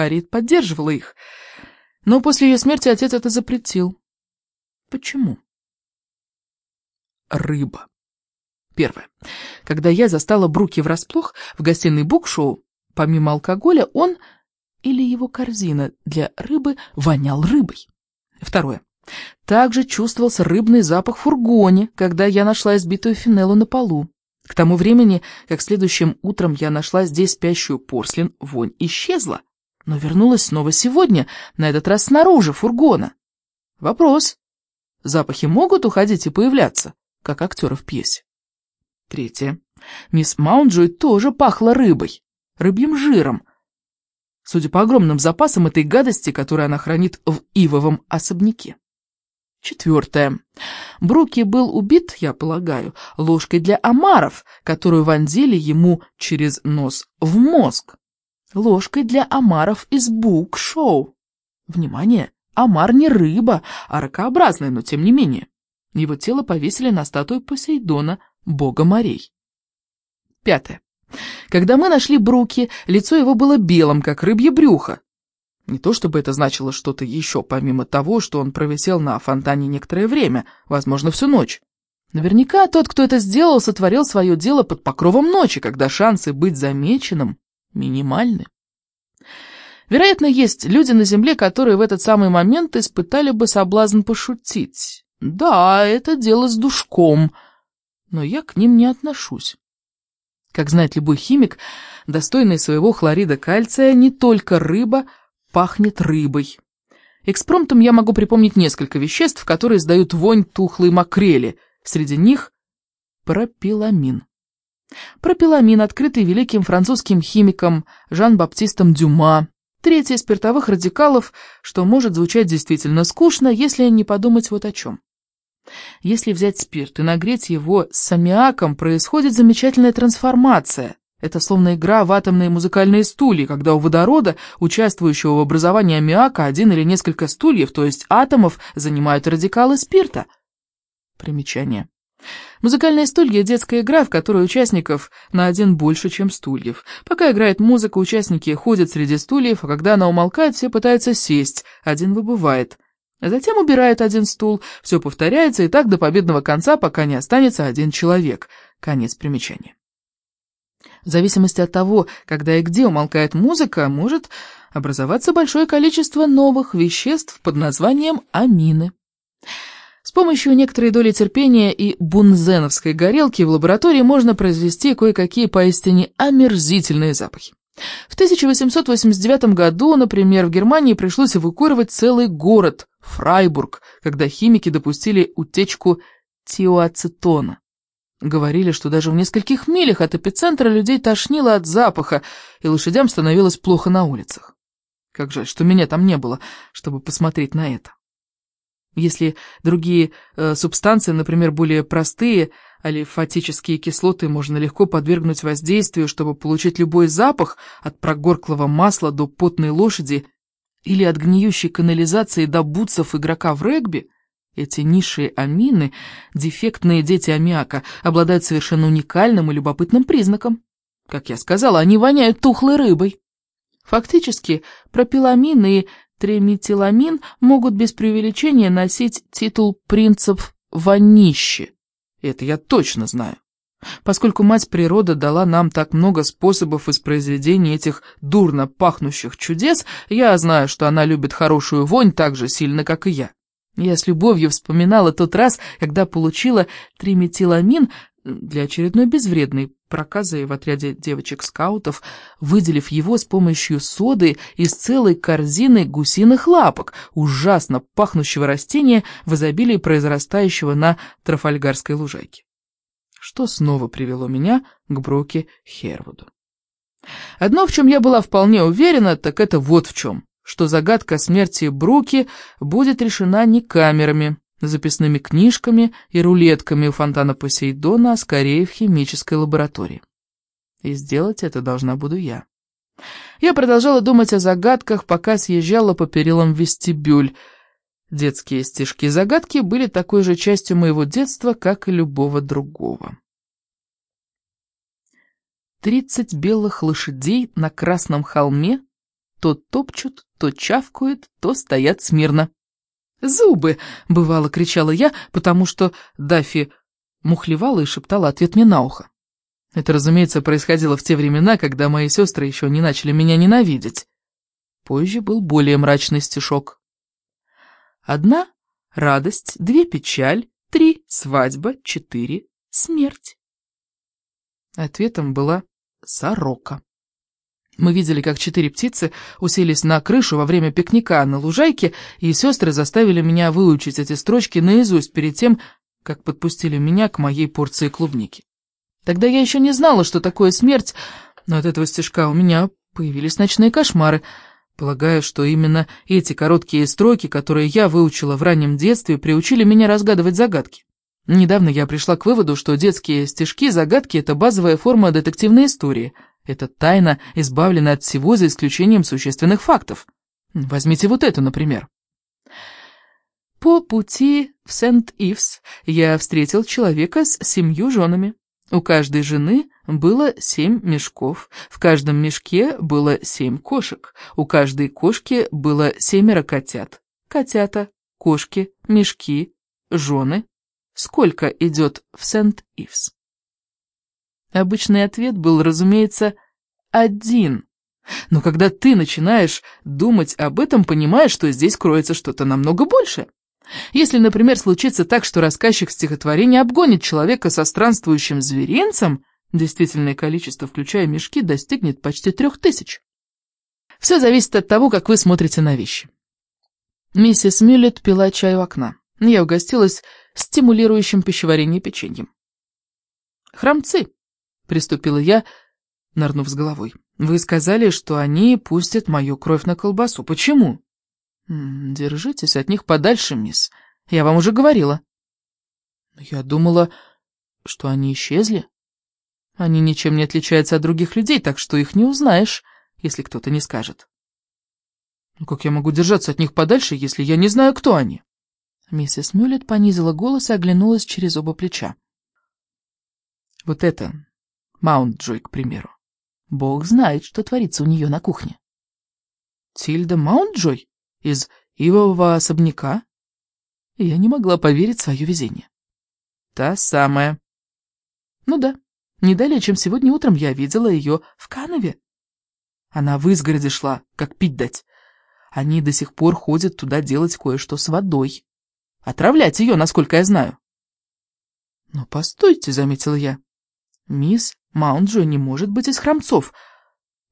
Харриет поддерживала их. Но после ее смерти отец это запретил. Почему? Рыба. Первое. Когда я застала Бруки врасплох в гостиной букшоу, помимо алкоголя, он или его корзина для рыбы вонял рыбой. Второе. Также чувствовался рыбный запах в фургоне, когда я нашла избитую финеллу на полу. К тому времени, как следующим утром я нашла здесь спящую порслин, вонь исчезла, но вернулась снова сегодня, на этот раз снаружи фургона. Вопрос. Запахи могут уходить и появляться, как актеры в пьесе? Третье. Мисс Маунджой тоже пахла рыбой, рыбьим жиром, судя по огромным запасам этой гадости, которую она хранит в ивовом особняке. Четвертое. Бруки был убит, я полагаю, ложкой для омаров, которую вонзили ему через нос в мозг. Ложкой для омаров из бук-шоу. Внимание, омар не рыба, а ракообразная, но тем не менее. Его тело повесили на статую Посейдона, бога морей. Пятое. Когда мы нашли Бруки, лицо его было белым, как рыбье брюхо. Не то чтобы это значило что-то еще, помимо того, что он провисел на фонтане некоторое время, возможно, всю ночь. Наверняка тот, кто это сделал, сотворил свое дело под покровом ночи, когда шансы быть замеченным минимальны. Вероятно, есть люди на Земле, которые в этот самый момент испытали бы соблазн пошутить. Да, это дело с душком, но я к ним не отношусь. Как знает любой химик, достойный своего хлорида кальция, не только рыба пахнет рыбой. Экспромтом я могу припомнить несколько веществ, которые издают вонь тухлой макрели. Среди них пропиламин. Пропиламин, открытый великим французским химиком Жан-Баптистом Дюма. Третий из спиртовых радикалов, что может звучать действительно скучно, если не подумать вот о чем. Если взять спирт и нагреть его с аммиаком, происходит замечательная трансформация. Это словно игра в атомные музыкальные стулья, когда у водорода, участвующего в образовании аммиака, один или несколько стульев, то есть атомов, занимают радикалы спирта. Примечание. Музыкальные стулья – детская игра, в которой участников на один больше, чем стульев. Пока играет музыка, участники ходят среди стульев, а когда она умолкает, все пытаются сесть, один выбывает – Затем убирают один стул, все повторяется и так до победного конца, пока не останется один человек. Конец примечания. В зависимости от того, когда и где умолкает музыка, может образоваться большое количество новых веществ под названием амины. С помощью некоторой доли терпения и бунзеновской горелки в лаборатории можно произвести кое-какие поистине омерзительные запахи. В 1889 году, например, в Германии пришлось эвакуировать целый город, Фрайбург, когда химики допустили утечку тиоацетона. Говорили, что даже в нескольких милях от эпицентра людей тошнило от запаха, и лошадям становилось плохо на улицах. Как жаль, что меня там не было, чтобы посмотреть на это. Если другие э, субстанции, например, более простые, алифатические кислоты можно легко подвергнуть воздействию, чтобы получить любой запах, от прогорклого масла до потной лошади или от гниющей канализации до бутсов игрока в регби, эти низшие амины, дефектные дети аммиака, обладают совершенно уникальным и любопытным признаком. Как я сказала, они воняют тухлой рыбой. Фактически, пропиламин и триметиламин могут без преувеличения носить титул принцев вонищи. Это я точно знаю. Поскольку мать природа дала нам так много способов воспроизведения этих дурно пахнущих чудес, я знаю, что она любит хорошую вонь так же сильно, как и я. Я с любовью вспоминала тот раз, когда получила триметиламин для очередной безвредной проказы в отряде девочек-скаутов, выделив его с помощью соды из целой корзины гусиных лапок, ужасно пахнущего растения в изобилии произрастающего на Трафальгарской лужайке что снова привело меня к Броке Хервуду. Одно, в чем я была вполне уверена, так это вот в чем, что загадка смерти Бруки будет решена не камерами, записными книжками и рулетками у фонтана Посейдона, а скорее в химической лаборатории. И сделать это должна буду я. Я продолжала думать о загадках, пока съезжала по перилам в вестибюль, Детские стишки-загадки были такой же частью моего детства, как и любого другого. Тридцать белых лошадей на красном холме то топчут, то чавкают, то стоят смирно. «Зубы!» — бывало кричала я, потому что Даффи мухлевала и шептала ответ мне на ухо. Это, разумеется, происходило в те времена, когда мои сестры еще не начали меня ненавидеть. Позже был более мрачный стишок. Одна — радость, две — печаль, три — свадьба, четыре — смерть. Ответом была сорока. Мы видели, как четыре птицы уселись на крышу во время пикника на лужайке, и сестры заставили меня выучить эти строчки наизусть перед тем, как подпустили меня к моей порции клубники. Тогда я еще не знала, что такое смерть, но от этого стишка у меня появились ночные кошмары. Полагаю, что именно эти короткие строки, которые я выучила в раннем детстве, приучили меня разгадывать загадки. Недавно я пришла к выводу, что детские стишки-загадки — это базовая форма детективной истории. Это тайна, избавлена от всего за исключением существенных фактов. Возьмите вот эту, например. По пути в Сент-Ивс я встретил человека с семью женами. У каждой жены было семь мешков, в каждом мешке было семь кошек, у каждой кошки было семеро котят. Котята, кошки, мешки, жены. Сколько идет в Сент-Ивс? Обычный ответ был, разумеется, один. Но когда ты начинаешь думать об этом, понимаешь, что здесь кроется что-то намного большее. Если, например, случится так, что рассказчик стихотворения обгонит человека со странствующим зверинцем, действительное количество, включая мешки, достигнет почти трех тысяч. Все зависит от того, как вы смотрите на вещи. Миссис Мюллет пила чай у окна. Я угостилась стимулирующим пищеварение печеньем. «Храмцы», — приступила я, нырнув с головой. «Вы сказали, что они пустят мою кровь на колбасу. Почему?» «Держитесь от них подальше, мисс. Я вам уже говорила». «Я думала, что они исчезли. Они ничем не отличаются от других людей, так что их не узнаешь, если кто-то не скажет». «Ну как я могу держаться от них подальше, если я не знаю, кто они?» Миссис Мюллет понизила голос и оглянулась через оба плеча. «Вот это, Маунт-Джой, к примеру. Бог знает, что творится у нее на кухне». «Тильда Маунт-Джой?» из ивового особняка? Я не могла поверить в свое везение. Та самая. Ну да, не далее, чем сегодня утром я видела ее в Канове. Она в изгороде шла, как пить дать. Они до сих пор ходят туда делать кое-что с водой. Отравлять ее, насколько я знаю. Но постойте, заметила я. Мисс Маунджо не может быть из храмцов.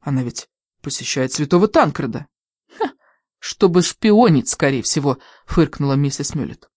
Она ведь посещает святого Танкреда. «Чтобы шпионить, скорее всего», — фыркнула миссис Мюллет.